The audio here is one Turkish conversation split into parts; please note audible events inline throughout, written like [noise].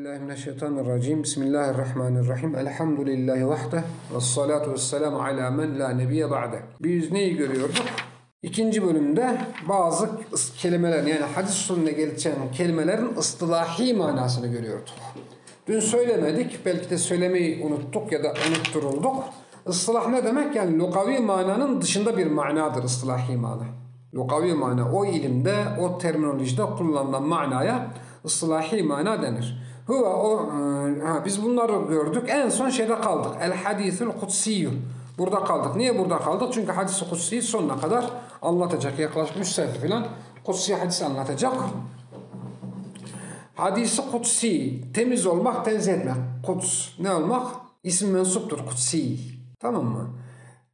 Euzubillahimineşşeytanirracim. Bismillahirrahmanirrahim. Elhamdülillahi vahde. Ve salatu ve selamu ala men la nebiye ba'de. Biz neyi görüyorduk? İkinci bölümde bazı kelimelerin yani hadis usulüne geçen kelimelerin ıstılahi manasını görüyorduk. Dün söylemedik. Belki de söylemeyi unuttuk ya da unutturulduk. Istılah ne demek? Yani lugavi mananın dışında bir manadır ıstılahi mana. Lugavi mana o ilimde, o terminolojide kullanılan manaya ıslahi mana denir. Huve o, e, ha, biz bunları gördük. En son şeyde kaldık. El hadithül kutsiyyü. Burada kaldık. Niye burada kaldık? Çünkü hadis-i kutsiyi sonuna kadar anlatacak. Yaklaşık 3 sayfa falan kutsi hadis anlatacak. Hadisi kutsi, temiz olmak, tenzih etmek. Kuts, ne olmak? İsim mensuptur, kutsi. Tamam mı?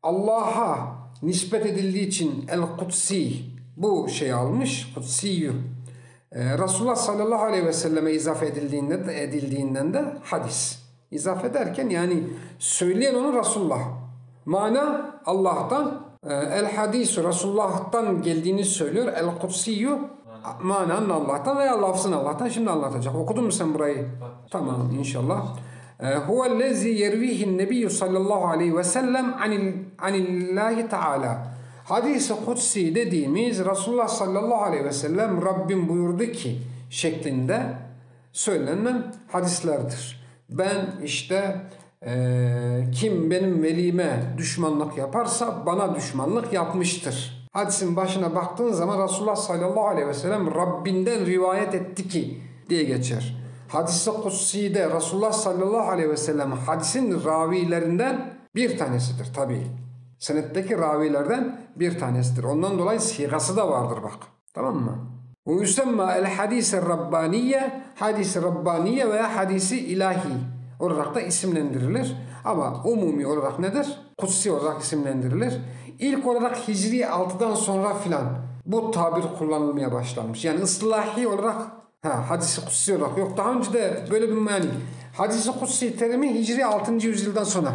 Allah'a nispet edildiği için el-kutsi bu şey almış, kutsiyyü. Ee, Resulullah sallallahu aleyhi ve selleme izafe edildiğinde de, edildiğinden de hadis. İzafe ederken yani söyleyen onu Resulullah. Mana Allah'tan, e, el hadisu Resulullah'tan geldiğini söylüyor. El kutsiyyü mananın Allah'tan veya lafzın Allah'tan. Şimdi anlatacak. Okudun mu sen burayı? Tamam inşallah. Huvellezi yervihin nebiyyü sallallahu aleyhi ve sellem anil, anillahi teala. Hadis-i kutsi dediğimiz Resulullah sallallahu aleyhi ve sellem Rabbim buyurdu ki şeklinde söylenen hadislerdir. Ben işte eee, kim benim velime düşmanlık yaparsa bana düşmanlık yapmıştır. Hadisin başına baktığın zaman Resulullah sallallahu aleyhi ve sellem Rabbinden rivayet etti ki diye geçer. Hadis-i Kutsi'de Resulullah sallallahu aleyhi ve sellem hadisin ravilerinden bir tanesidir tabii. Senetteki ravilerden bir tanesidir. Ondan dolayı sigası da vardır bak. Tamam mı? El hadis-i rabbaniye, hadis-i rabbaniye veya hadisi ilahi olarak da isimlendirilir. Ama umumi olarak nedir? Kutsi olarak isimlendirilir. İlk olarak Hicri 6'dan sonra filan bu tabir kullanılmaya başlanmış. Yani ıslahi olarak ha, hadisi kutsi olarak yok. Daha önce de böyle bir yani hadisi kutsi terimi Hicri 6. yüzyıldan sonra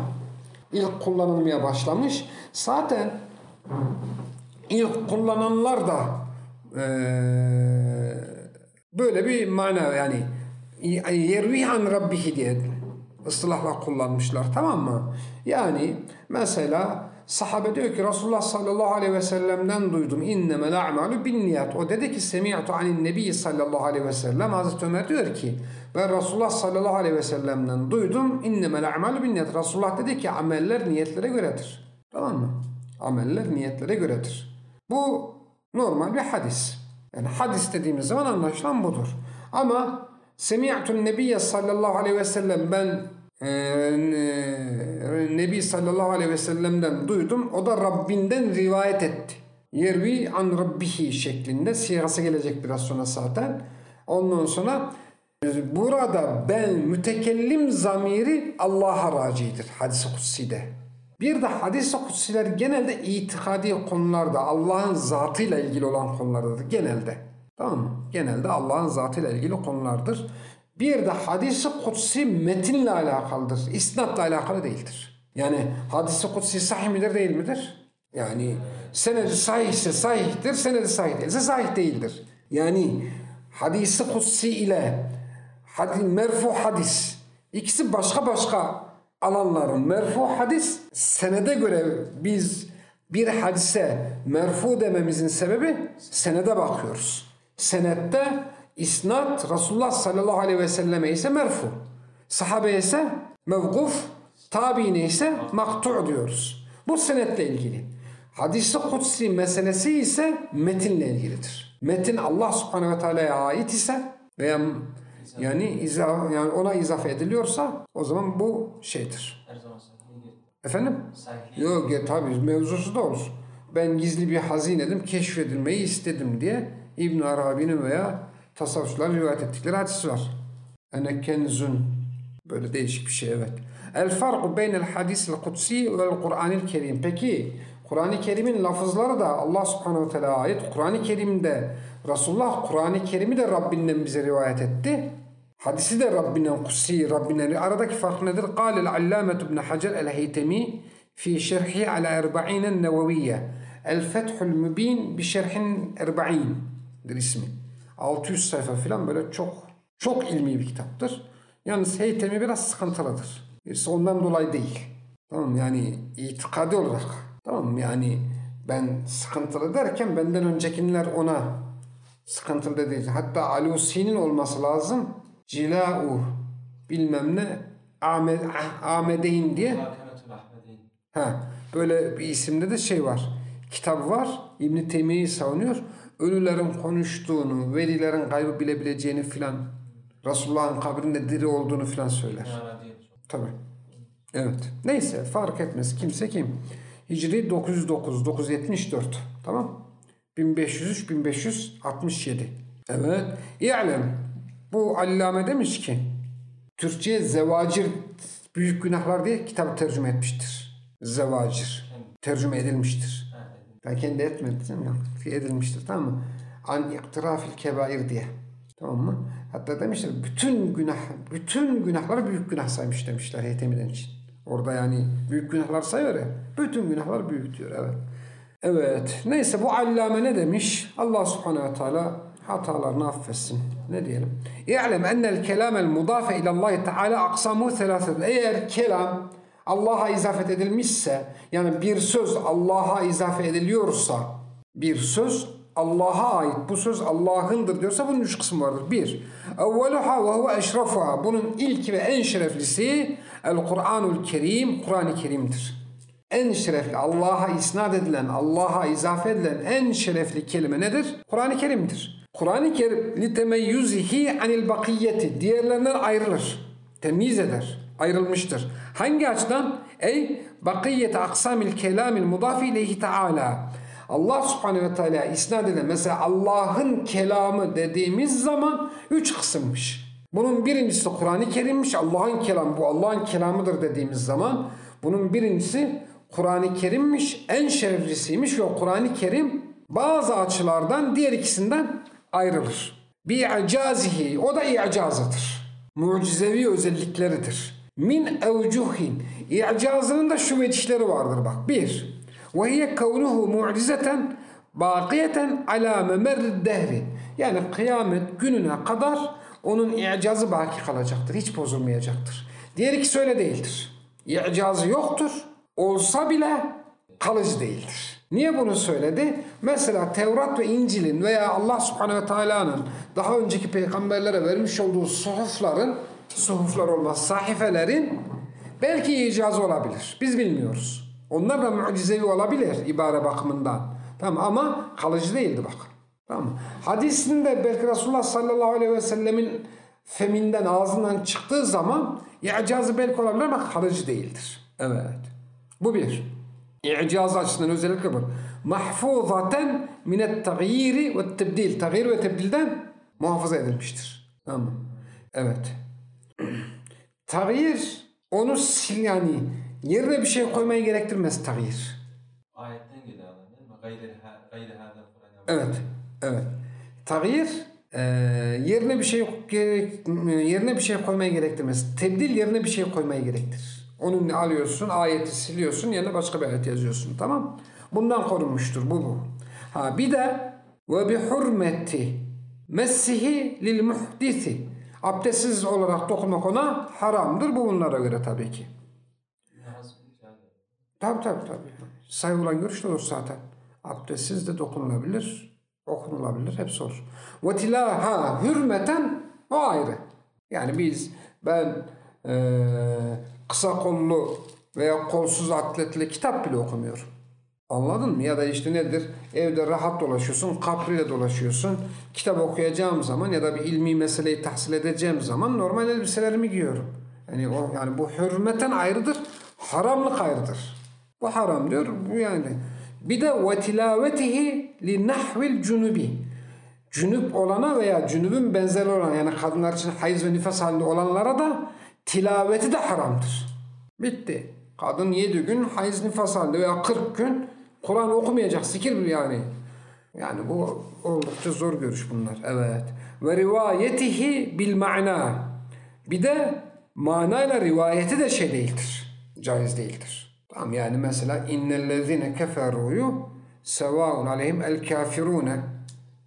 ilk kullanılmaya başlamış. Zaten ilk kullananlar da eee, böyle bir mana yani yervi an rabbihi diye ıslahla kullanmışlar tamam mı? Yani mesela sahabe diyor ki Resulullah sallallahu aleyhi ve sellem'den duydum innemel a'malu bin niyat. O dedi ki semi'tu anin nebi sallallahu aleyhi ve sellem. Hazreti Ömer diyor ki ben Resulullah sallallahu aleyhi ve sellem'den duydum innemel a'malu bin niyat. Resulullah dedi ki ameller niyetlere göredir. Tamam mı? Ameller niyetlere göredir. Bu normal bir hadis. Yani hadis dediğimiz zaman anlaşılan budur. Ama Semi'tun Nebiye sallallahu aleyhi ve sellem ben Nebi sallallahu aleyhi ve sellem'den duydum. O da Rabbinden rivayet etti. Yervi an Rabbihi şeklinde siyası gelecek biraz sonra zaten. Ondan sonra burada ben mütekellim zamiri Allah'a racidir hadis-i kutsi'de. Bir de hadis-i kutsiler genelde itikadi konularda Allah'ın zatıyla ilgili olan konulardır genelde. Tamam mı? Genelde Allah'ın zatıyla ilgili konulardır. Bir de hadis-i kutsi metinle alakalıdır. İsnatla alakalı değildir. Yani hadis-i kutsi sahih midir değil midir? Yani senedi sahihse sahihtir, senedi sahih değilse sahih değildir. Yani hadis-i kutsi ile hadis, merfu hadis ikisi başka başka alanların merfu hadis senede göre biz bir hadise merfu dememizin sebebi senede bakıyoruz. Senette isnat Resulullah sallallahu aleyhi ve selleme ise merfu. Sahabe ise mevkuf, tabiine ise maktu' diyoruz. Bu senetle ilgili. Hadis-i kutsi meselesi ise metinle ilgilidir. Metin Allah subhanehu ve teala'ya ait ise veya yani iza, yani ona izafe ediliyorsa o zaman bu şeydir. Efendim? Yok ya tabii mevzusu da olur. Ben gizli bir hazinedim, keşfedilmeyi istedim diye İbn Arabi'nin veya tasavvufçuların rivayet ettikleri hadis var. Ene kenzun. Böyle değişik bir şey evet. El farku beynel hadis kutsi vel Kur'anil kerim. Peki Kur'an-ı Kerim'in lafızları da Allah subhanehu ve teala ait. Kur'an-ı Kerim'de Resulullah Kur'an-ı Kerim'i de Rabbinden bize rivayet etti. Hadisi de Rabbinden kutsi, Rabbinden. Aradaki fark nedir? Kâlel allâmetu ibn Hacer el-Heytemi fi şerhi ala erba'inen neveviyye. El fethul mübin bi şerhin erba'in ismi. 600 sayfa falan böyle çok çok ilmi bir kitaptır. Yalnız Heytemi biraz sıkıntılıdır. İşte ondan dolayı değil. Tamam yani itikadi olarak. Tamam yani ben sıkıntılı derken benden öncekiler ona sıkıntılı dedi. Hatta Alusi'nin olması lazım. Cila'u bilmem ne Ahmed, Ahmedeyn diye. Ha, böyle bir isimde de şey var. Kitap var. İbn Teymiye'yi savunuyor. Ölülerin konuştuğunu, velilerin kaybı bilebileceğini filan, Resulullah'ın kabrinde diri olduğunu filan söyler. Tabii. Evet. Neyse fark etmez. Kimse kim. Hicri 909, 974. Tamam. 1503, 1567. Evet. İ'lem. Bu allame demiş ki Türkçe'ye zevacir büyük günahlar diye kitabı tercüme etmiştir. Zevacir. Tercüme edilmiştir. Ha, edin. Ben kendi etmedim ya. Edilmiştir tamam mı? An iktirafil kebair diye. Tamam mı? Hatta demişler bütün günah bütün günahları büyük günah saymış demişler Heytemi'den için. Orada yani büyük günahlar sayıyor ya. Bütün günahlar büyük diyor evet. Evet. Neyse bu allame ne demiş? Allah subhanehu ve teala hatalarını affetsin. Ne diyelim? İ'lem ennel kelamel mudafe ilallahi teala aksamu thelâset. Eğer kelam Allah'a izafet edilmişse yani bir söz Allah'a izafe ediliyorsa bir söz Allah'a ait bu söz Allah'ındır diyorsa bunun üç kısmı vardır. Bir, evveluha ve huve eşrafuha. Bunun ilk ve en şereflisi el Kur'anul Kerim, Kur'an-ı Kerim'dir. En şerefli Allah'a isnat edilen, Allah'a izafe edilen en şerefli kelime nedir? Kur'an-ı Kerim'dir. Kur'an-ı Kerim litemeyyuzihi anil bakiyeti diğerlerinden ayrılır. Temyiz eder. Ayrılmıştır. Hangi açıdan? Ey bakiyete aksamil kelamil mudafi ileyhi teala. Allah subhanehu ve teala isnat edilen mesela Allah'ın kelamı dediğimiz zaman üç kısımmış. Bunun birincisi Kur'an-ı Kerim'miş. Allah'ın kelamı bu Allah'ın kelamıdır dediğimiz zaman bunun birincisi Kur'an-ı Kerim'miş. En şereflisiymiş ve Kur'an-ı Kerim bazı açılardan diğer ikisinden ayrılır. Bi'acazihi o da i'cazıdır. Mucizevi özellikleridir. Min evcuhin i'cazının da şu vecihleri vardır bak. Bir, ve hiye kavnuhu mucizeten bakiyeten ala memerri. Yani kıyamet gününe kadar onun i'cazı baki kalacaktır. Hiç bozulmayacaktır. Diğer ikisi öyle değildir. İ'cazı yoktur. Olsa bile kalıcı değildir. Niye bunu söyledi? Mesela Tevrat ve İncil'in veya Allah subhanehu ve teala'nın daha önceki peygamberlere vermiş olduğu suhufların, suhuflar olmaz, sahifelerin belki icazı olabilir. Biz bilmiyoruz. Onlar da mucizevi olabilir ibare bakımından. Tamam ama kalıcı değildi bak. Tamam? Hadisinde belki Resulullah sallallahu aleyhi ve sellemin feminden ağzından çıktığı zaman icazı belki olabilir ama kalıcı değildir. Evet. Bu bir. İcaz açısından özellikle bu. Mahfuzaten minet tagyiri ve tebdil. Tagyir ve tebdilden muhafaza edilmiştir. Tamam? Evet. Tagyir onu sil yani yerine bir şey koymayı gerektirmez tagyir. Ayetten geliyor değil mi? Gayri. Evet. Evet. Tagyir e, yerine bir şey gerek, yerine bir şey koymayı gerektirmez. Tebdil yerine bir şey koymayı gerektirir. Onu alıyorsun, ayeti siliyorsun, yerine başka bir ayet yazıyorsun. Tamam? Bundan korunmuştur bu bu. Ha bir de ve bi hurmeti messihi lil muhdisi. Abdestsiz olarak dokunmak ona haramdır. Bu bunlara göre tabii ki. Tabii tabii tabii. Sayılan görüş de olur zaten. Abdestsiz de dokunulabilir, okunulabilir, hepsi olur. Ve tilaha hürmeten o ayrı. Yani biz, ben eee, kısa kollu veya kolsuz atletle kitap bile okumuyorum. Anladın mı? Ya da işte nedir? Evde rahat dolaşıyorsun, kapriyle dolaşıyorsun. Kitap okuyacağım zaman ya da bir ilmi meseleyi tahsil edeceğim zaman normal elbiselerimi giyiyorum. Yani o yani bu hürmeten ayrıdır, haramlık ayrıdır. Bu haram diyor. Bu yani. Bir de ve tilavetihi li nahvil cunubi. Cünüp olana veya cünübün benzeri olan yani kadınlar için hayız ve nifas halinde olanlara da tilaveti de haramdır. Bitti. Kadın 7 gün hayız nifas halinde veya 40 gün Kur'an okumayacak. Zikir yani. Yani bu oldukça zor görüş bunlar. Evet. Ve rivayetihi bil ma'na. Bir de manayla rivayeti de şey değildir. Caiz değildir. Tamam yani mesela innellezine keferuyu sevaun aleyhim el kafirune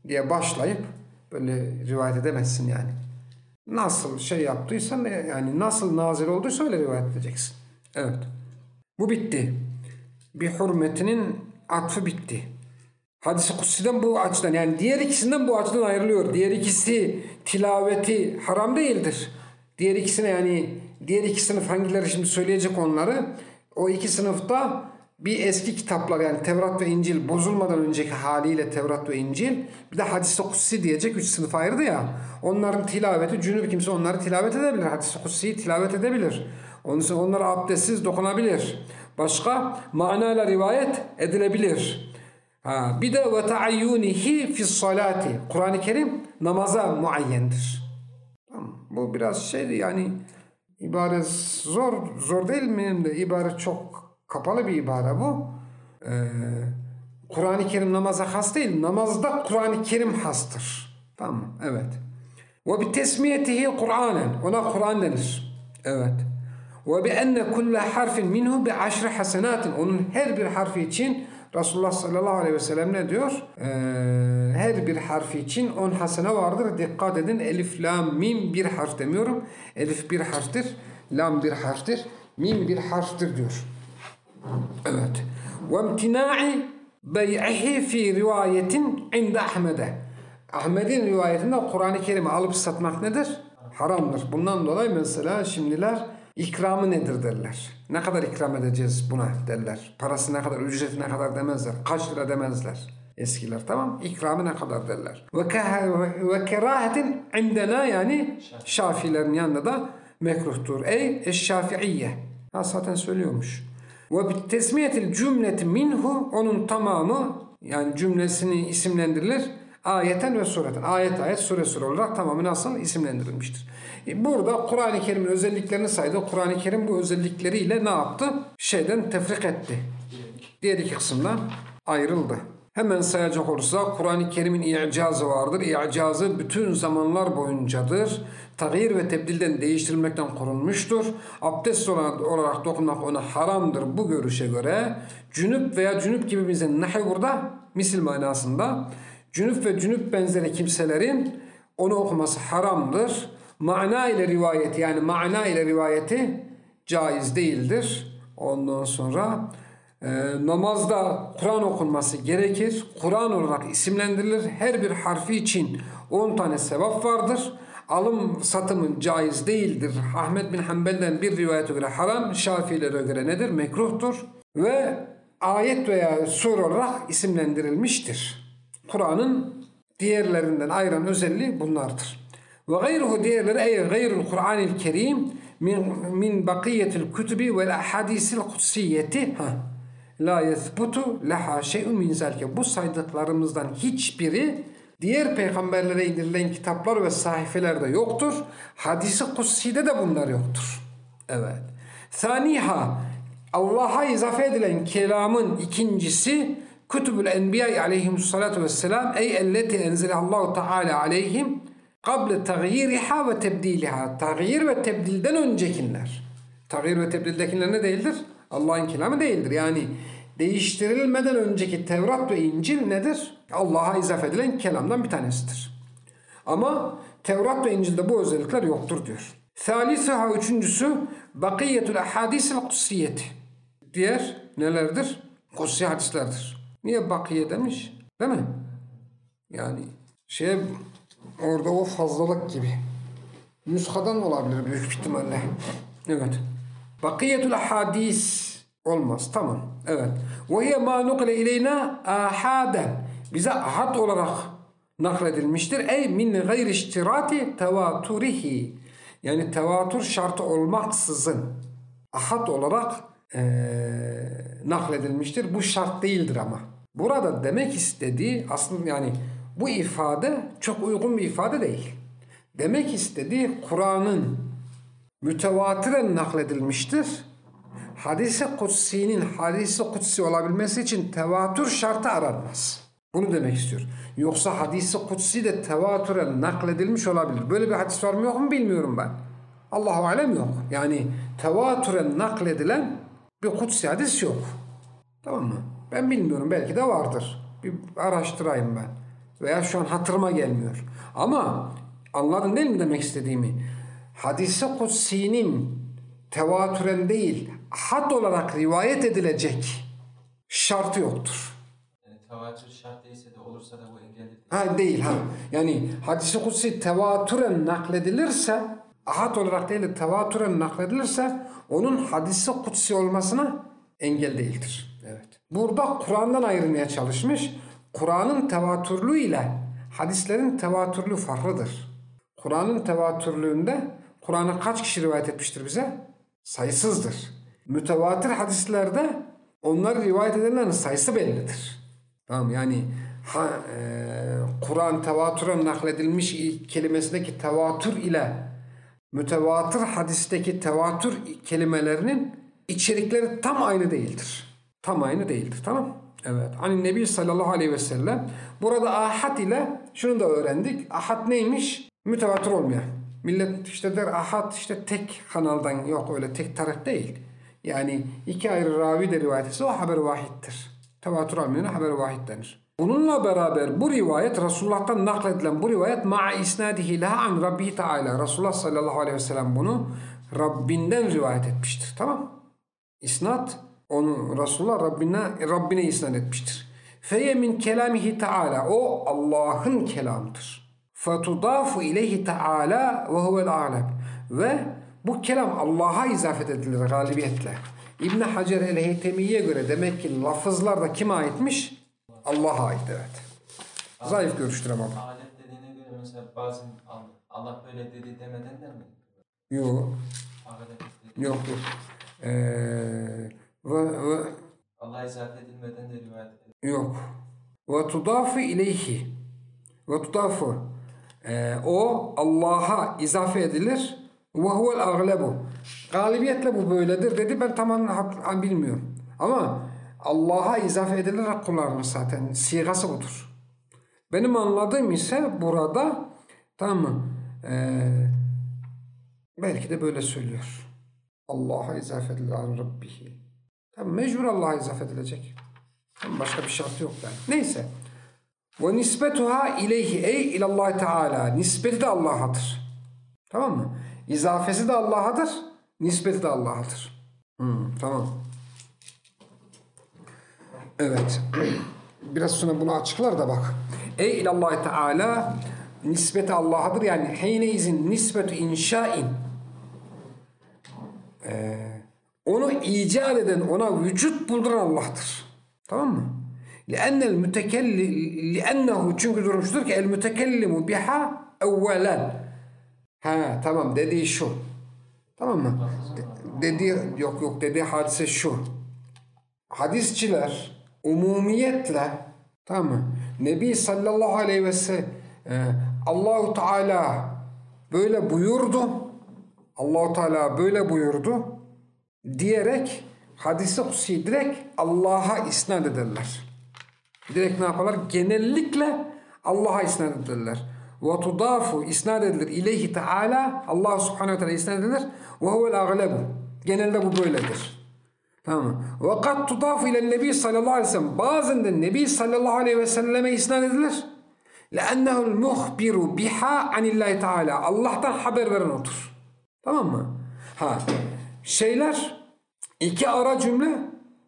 diye başlayıp böyle rivayet edemezsin yani. nasıl şey yaptıysa ne- yani nasıl nazil olduysa öyle rivayet edeceksin. Evet. Bu bitti. Bir hürmetinin atfı bitti. Hadis-i kutsiden bu açıdan yani diğer ikisinden bu açıdan ayrılıyor. Diğer ikisi tilaveti haram değildir. Diğer ikisine yani diğer iki sınıf hangileri şimdi söyleyecek onları. O iki sınıfta bir eski kitaplar yani Tevrat ve İncil bozulmadan önceki haliyle Tevrat ve İncil bir de hadis-i kutsi diyecek üç sınıf ayırdı ya. Onların tilaveti cünüp kimse onları tilavet edebilir. Hadis-i kutsiyi tilavet edebilir. Onun için onlara abdestsiz dokunabilir. Başka manayla rivayet edilebilir. Ha, bir de ve taayyunihi fi salati. Kur'an-ı Kerim namaza muayyendir. Tamam. Bu biraz şeydi yani ibare zor zor değil mi? De ibare çok kapalı bir ibare bu. Ee, Kur'an-ı Kerim namaza has değil. Namazda Kur'an-ı Kerim hastır. Tamam Evet. Ve bi tesmiyetihi Kur'anen. Ona Kur'an denir. Evet. Ve bi enne kulle harfin minhu bi aşri hasenatin. Onun her bir harfi için Resulullah sallallahu aleyhi ve sellem ne diyor? Ee, her bir harfi için on hasene vardır. Dikkat edin elif, lam, mim bir harf demiyorum. Elif bir harftir. Lam bir harftir. Mim bir harftir diyor. Evet. Ve imtina'i bey'ihi fi rivayetin inde Ahmed'e. Ahmet'in rivayetinde Kur'an-ı Kerim'i alıp satmak nedir? Haramdır. Bundan dolayı mesela şimdiler ikramı nedir derler. Ne kadar ikram edeceğiz buna derler. Parası ne kadar, ücreti ne kadar demezler. Kaç lira demezler. Eskiler tamam. İkramı ne kadar derler. Ve, ke- ve kerahetin indena yani Şafilerin yanında da mekruhtur. Ey eşşafiiyye. Ha zaten söylüyormuş. Ve tesmiyetil cümleti minhu onun tamamı yani cümlesini isimlendirilir. Ayeten ve sureten. Ayet ayet sure sure olarak tamamı nasıl isimlendirilmiştir. E, Burada Kur'an-ı Kerim'in özelliklerini saydı. Kur'an-ı Kerim bu özellikleriyle ne yaptı? Şeyden tefrik etti. Diğer iki kısımdan ayrıldı. Hemen sayacak olursa Kur'an-ı Kerim'in i'cazı vardır. İ'cazı bütün zamanlar boyuncadır. Tağyir ve tebdilden değiştirilmekten korunmuştur. Abdest olarak dokunmak ona haramdır bu görüşe göre. Cünüp veya cünüp gibi bize nahi burada misil manasında. Cünüp ve cünüp benzeri kimselerin onu okuması haramdır. Mana ile rivayeti yani mana ile rivayeti caiz değildir. Ondan sonra ee, namazda Kur'an okunması gerekir. Kur'an olarak isimlendirilir. Her bir harfi için 10 tane sevap vardır. Alım satımın caiz değildir. Ahmet bin Hanbel'den bir rivayete göre haram, Şafilere göre nedir? Mekruhtur. Ve ayet veya sur olarak isimlendirilmiştir. Kur'an'ın diğerlerinden ayıran özelliği bunlardır. Gayruhu diğerleri Kur'anil Kerim min, min bakiyetil kütübi vel ahadisil kutsiyeti ha la yethbutu leha şey'un min zalike. Bu saydıklarımızdan hiçbiri diğer peygamberlere indirilen kitaplar ve sahifelerde yoktur. Hadisi kutside de bunlar yoktur. Evet. Saniha Allah'a izafe edilen kelamın ikincisi Kütübül Enbiya aleyhimussalatu vesselam ey elleti enzilallahu teala aleyhim kable tağyiriha ve tebdiliha. Tağyir ve tebdilden öncekiler. Tağyir ve tebdildekiler ne değildir? Allah'ın kelamı değildir. Yani değiştirilmeden önceki Tevrat ve İncil nedir? Allah'a izafe edilen kelamdan bir tanesidir. Ama Tevrat ve İncil'de bu özellikler yoktur diyor. Thalithaha üçüncüsü bakiyetul ahadisil kutsiyeti. Diğer nelerdir? Kutsi hadislerdir. Niye bakiye demiş? Değil mi? Yani şey orada o fazlalık gibi. Nuskadan olabilir büyük ihtimalle. Evet. Bakiyetul hadis olmaz. Tamam. Evet. Ve hiye ma nukle ileyna ahaden. Bize ahad olarak nakledilmiştir. Ey min gayri iştirati tevaturihi. Yani tevatür şartı olmaksızın ahad olarak eee, nakledilmiştir. Bu şart değildir ama. Burada demek istediği aslında yani bu ifade çok uygun bir ifade değil. Demek istediği Kur'an'ın mütevatiren nakledilmiştir. Hadis-i kutsinin hadis-i kutsi olabilmesi için tevatür şartı aranmaz. Bunu demek istiyor. Yoksa hadis-i kutsi de tevatüren nakledilmiş olabilir. Böyle bir hadis var mı yok mu bilmiyorum ben. Allahu alem yok. Yani tevatüren nakledilen bir kutsi hadis yok. Tamam mı? Ben bilmiyorum. Belki de vardır. Bir araştırayım ben. Veya şu an hatırıma gelmiyor. Ama Anladın değil mi demek istediğimi? Hadisi kutsinin tevatüren değil, had olarak rivayet edilecek şartı yoktur. Yani tevatür şart değilse de olursa da bu engelli. Ha değil ha. Yani hadisi kutsi tevatüren nakledilirse, ahad olarak değil de tevatüren nakledilirse onun hadisi kutsi olmasına engel değildir. Evet. Burada Kur'an'dan ayırmaya çalışmış. Kur'an'ın tevatürlüğü ile hadislerin tevatürlüğü farklıdır. Kur'an'ın tevatürlüğünde Kur'an'ı kaç kişi rivayet etmiştir bize? Sayısızdır. Mütevatir hadislerde onları rivayet edenlerin sayısı bellidir. Tamam yani e, Kur'an tevatüre nakledilmiş kelimesindeki tevatür ile mütevatır hadisteki tevatür kelimelerinin içerikleri tam aynı değildir. Tam aynı değildir. Tamam? Evet. Hani Nebi sallallahu aleyhi ve sellem burada ahad ile şunu da öğrendik. Ahad neymiş? Mütevatir olmayan. Millet işte der ahad işte tek kanaldan yok öyle tek taraf değil. Yani iki ayrı ravi de rivayet etse o haber vahittir. Tevatür almayana haber vahid denir. Bununla beraber bu rivayet Resulullah'tan nakledilen bu rivayet ma'a isnadihi laha an Rabbi Teala. Resulullah sallallahu aleyhi ve sellem bunu Rabbinden rivayet etmiştir. Tamam İsnat onu Resulullah Rabbine, Rabbine isnat etmiştir. Feye min kelamihi Teala. O Allah'ın kelamıdır. Fetudafu ileyhi Teala ve huvel alem. Ve bu kelam Allah'a izafet edilir galibiyetle. İbn Hacer el-Heytemi'ye göre demek ki lafızlar da kime aitmiş? Allah'a ait evet. Zayıf görüştür ama. bu. Alem dediğine göre mesela bazen Allah, böyle dedi demeden de mi? Yok, yok, yok. Ee, ve, ve, Allah'a izafe edilmeden de rivayet edilir. yok. Ve tudafu ileyhi. Ve tudafu. Ee, o Allah'a izafe edilir. Ve huvel aglebu. Galibiyetle bu böyledir dedi. Ben tamamen hak- bilmiyorum. Ama Allah'a izafe edilerek kullanılır zaten. Sigası budur. Benim anladığım ise burada tamam mı? Ee, belki de böyle söylüyor. Allah'a izafe edilir Rabbihi. Tamam mecbur Allah'a izafe edilecek. Başka bir şart yok yani. Neyse. Ve nisbetuha ileyhi ey ilallah teala. Nispeti de Allah'adır. Tamam mı? İzafesi de Allah'adır. Nispeti de Allah'adır. Hmm, tamam. Evet. [clears throat] Biraz sonra bunu açıklar da bak. Ey ilallah teala nispeti Allah'adır. Yani heyne izin nisbetu inşain. Ee, onu icat eden, ona vücut bulduran Allah'tır. Tamam mı? لأن المتكلم لأنه çünkü durum şudur ki el mütekellimu biha evvelen. Ha tamam dediği şu. Tamam mı? De- dediği yok yok dediği hadise şu. Hadisçiler umumiyetle tamam mı? Nebi sallallahu aleyhi ve sellem e, Allahu Teala böyle buyurdu. Allahu Teala böyle buyurdu diyerek hadisi hususi direkt Allah'a isnat ederler. Direkt ne yaparlar? Genellikle Allah'a isnat ederler. Ve tudafu isnat edilir ileyhi teala Allah subhanehu ve teala isnat edilir ve huvel aglebu. Genelde bu böyledir. Tamam mı? Ve kad tudafu ile nebi sallallahu aleyhi ve sellem. Bazen de nebi sallallahu aleyhi ve selleme isnat edilir. لأنه المخبر بها عن الله Teala. Allah'tan haber veren odur. Tamam mı? Ha. Şeyler iki ara cümle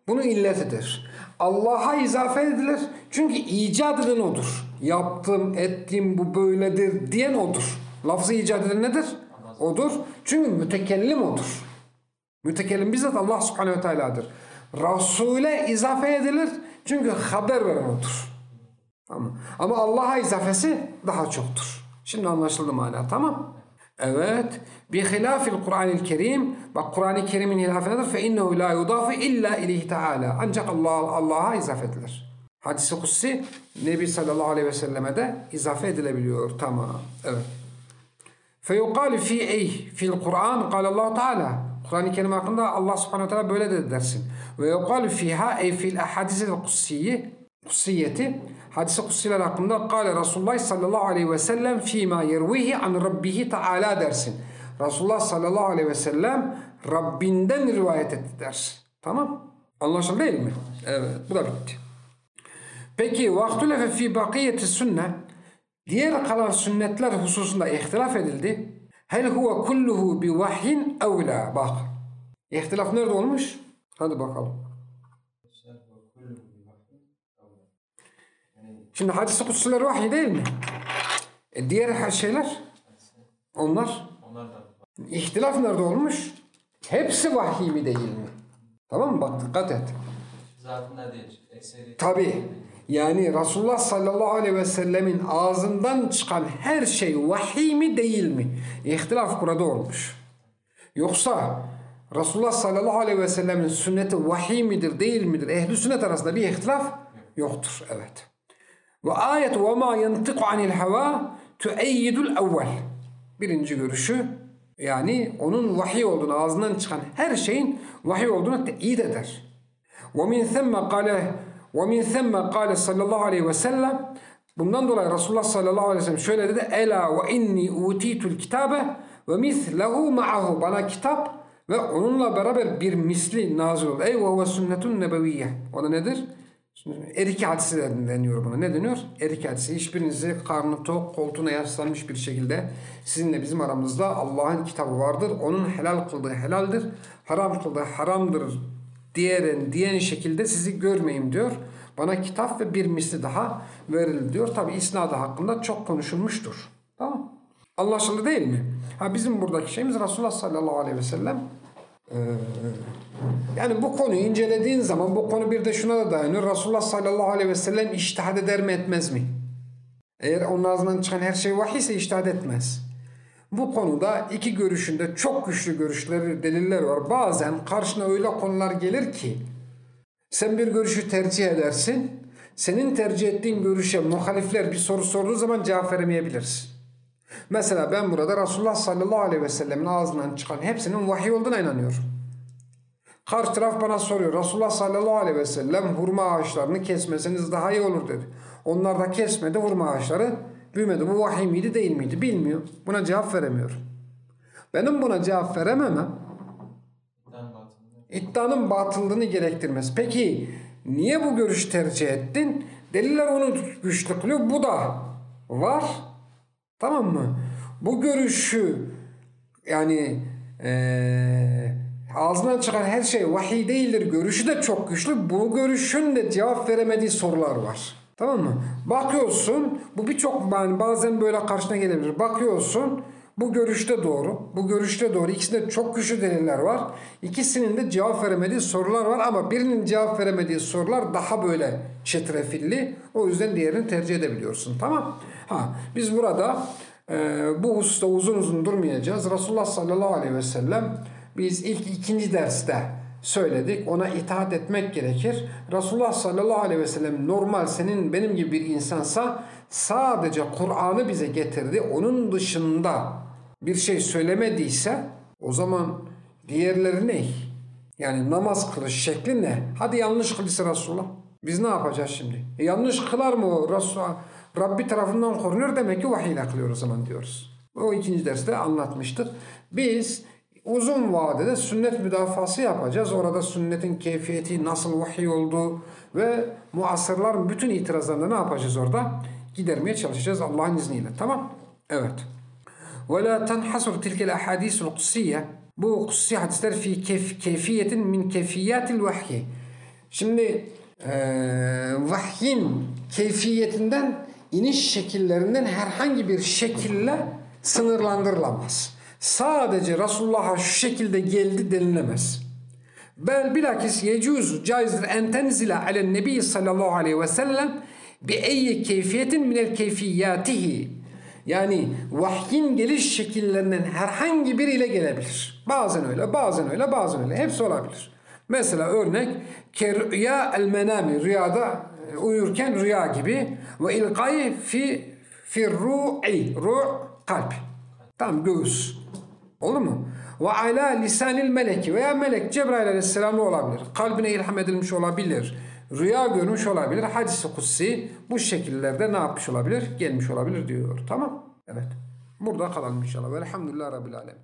bunun illetidir. Allah'a izafe edilir. Çünkü icat eden odur. Yaptım, ettim, bu böyledir diyen odur. Lafzı icat eden nedir? Odur. Çünkü mütekellim odur. Mütekellim bizzat Allah subhanehu ve teala'dır. Resul'e izafe edilir. Çünkü haber veren odur. Tamam. Ama Allah'a izafesi daha çoktur. Şimdi anlaşıldı mana tamam. Evet. Bi hilafil Kur'an-ı Kerim. Bak Kur'an-ı Kerim'in hilafı nedir? Fe innehu la yudafu illa ileyhi teala. Ancak Allah Allah'a izafe edilir. Hadis-i kutsi Nebi sallallahu aleyhi ve selleme de izafe edilebiliyor. Tamam. Evet. Feyuqal fi ey fil Kur'an Allah Teala. Kur'an-ı Kerim hakkında Allah Subhanahu Teala böyle de dersin. Ve yuqal fiha ey fil ahadisil kutsiyi kutsiyeti hadis-i kutsiler hakkında kale Resulullah sallallahu aleyhi ve sellem fîmâ yervihi an Rabbihi Teala dersin. Resulullah sallallahu aleyhi ve sellem Rabbinden rivayet etti dersin. Tamam? Anlaşıldı değil mi? Evet. Bu da bitti. Peki vaktulefe fi bakiyeti sünne Diğer kalan sünnetler hususunda ihtilaf edildi. Hel huve kulluhu bi vahyin ev la. Bak. İhtilaf nerede olmuş? Hadi bakalım. Şimdi hadis-i kutsiler vahiy değil mi? E diğer her şeyler? Onlar? İhtilaf nerede olmuş? Hepsi vahiy mi değil mi? Tamam mı? Bak dikkat et. zatında. Ekseri Tabi yani Resulullah sallallahu aleyhi ve sellemin ağzından çıkan her şey vahiy mi değil mi? İhtilaf burada olmuş. Yoksa Resulullah sallallahu aleyhi ve sellemin sünneti vahiy midir değil midir? Ehli sünnet arasında bir ihtilaf yoktur. Evet. Ve ayet ve ma yantiku anil heva tüeyyidul evvel. Birinci görüşü yani onun vahiy olduğunu ağzından çıkan her şeyin vahiy olduğunu teyit eder. Ve min themme kale ve min themme kale sallallahu aleyhi ve sellem Bundan dolayı Resulullah sallallahu aleyhi ve sellem şöyle dedi. Ela ve inni utitul kitabe ve mislehu ma'ahu. Bana kitap ve onunla beraber bir misli nazil oldu. Ey ve sünnetun nebeviyye. O da nedir? Erike hadisi deniyor buna. Ne deniyor? Erike hadisi. Hiçbirinizi karnı tok, koltuğuna yaslanmış bir şekilde sizinle bizim aramızda Allah'ın kitabı vardır. Onun helal kıldığı helaldir. Haram kıldığı haramdır diğerin diyen şekilde sizi görmeyeyim diyor. Bana kitap ve bir misli daha verildi diyor. Tabi isnadı hakkında çok konuşulmuştur. Tamam Anlaşıldı değil mi? Ha bizim buradaki şeyimiz Resulullah sallallahu aleyhi ve sellem yani bu konuyu incelediğin zaman bu konu bir de şuna da dayanıyor. Resulullah sallallahu aleyhi ve sellem iştihad eder mi etmez mi? Eğer onun ağzından çıkan her şey vahiy ise iştihad etmez. Bu konuda iki görüşünde çok güçlü görüşleri, deliller var. Bazen karşına öyle konular gelir ki sen bir görüşü tercih edersin. Senin tercih ettiğin görüşe muhalifler bir soru sorduğu zaman cevap veremeyebilirsin. Mesela ben burada Resulullah sallallahu aleyhi ve sellemin ağzından çıkan hepsinin vahiy olduğuna inanıyorum. Karşı taraf bana soruyor. Resulullah sallallahu aleyhi ve sellem hurma ağaçlarını kesmeseniz daha iyi olur dedi. Onlar da kesmedi hurma ağaçları büyümedi. Bu vahiy miydi değil miydi bilmiyor. Buna cevap veremiyor. Benim buna cevap verememem iddianın batıldığını gerektirmez. Peki niye bu görüşü tercih ettin? Deliller onu güçlü kılıyor. Bu da var. Tamam mı? Bu görüşü yani eee ağzından çıkan her şey vahiy değildir. Görüşü de çok güçlü. Bu görüşün de cevap veremediği sorular var. Tamam mı? Bakıyorsun bu birçok yani bazen böyle karşına gelebilir. Bakıyorsun bu görüşte doğru. Bu görüşte doğru. İkisinde çok güçlü deliller var. İkisinin de cevap veremediği sorular var ama birinin cevap veremediği sorular daha böyle çetrefilli. O yüzden diğerini tercih edebiliyorsun. Tamam? Ha biz burada e, bu hususta uzun uzun durmayacağız. Resulullah sallallahu aleyhi ve sellem biz ilk ikinci derste söyledik. Ona itaat etmek gerekir. Resulullah sallallahu aleyhi ve sellem normal senin benim gibi bir insansa sadece Kur'an'ı bize getirdi. Onun dışında bir şey söylemediyse o zaman diğerleri ne? Yani namaz kılış şekli ne? Hadi yanlış kılırsa Resulullah. Biz ne yapacağız şimdi? E yanlış kılar mı Resulullah? Rabbi tarafından korunuyor demek ki vahiyle kılıyor o zaman diyoruz. O ikinci derste anlatmıştık. Biz uzun vadede sünnet müdafası yapacağız. Orada sünnetin keyfiyeti nasıl vahiy olduğu ve muasırların bütün itirazlarını ne yapacağız orada? Gidermeye çalışacağız Allah'ın izniyle. Tamam? Evet. ولا تنحصر تلك الأحاديث القدسية bu kutsi hadisler fi keyf, keyfiyetin min keyfiyatil vahyi. Şimdi e, vahyin keyfiyetinden iniş şekillerinden herhangi bir şekille sınırlandırılamaz. Sadece Resulullah'a şu şekilde geldi denilemez. Bel bilakis yecuz caizdir en tenzile alen nebi sallallahu aleyhi ve sellem bi eyyi keyfiyetin minel keyfiyatihi. Yani vahyin geliş şekillerinden herhangi biriyle gelebilir. Bazen öyle, bazen öyle, bazen öyle. Hepsi olabilir. Mesela örnek kerya el menami rüyada uyurken rüya gibi ve ilkayı fi fi ru'i ru' kalp. Tam göğüs. Olur mu? Ve ala lisanil meleki veya melek Cebrail aleyhisselamlı olabilir. Kalbine ilham edilmiş olabilir. Rüya görmüş olabilir. Hadis-i kutsi bu şekillerde ne yapmış olabilir? Gelmiş olabilir diyor. Tamam. Evet. Burada kalalım inşallah. Velhamdülillah Rabbil Alemin.